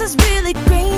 is really green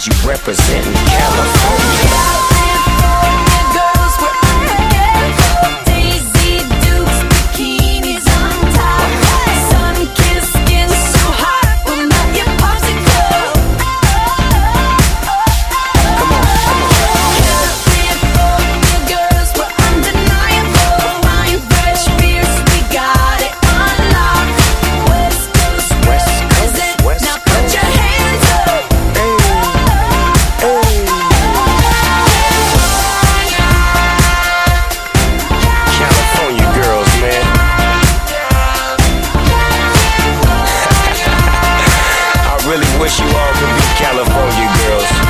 Cause you representing California. you all really California girls.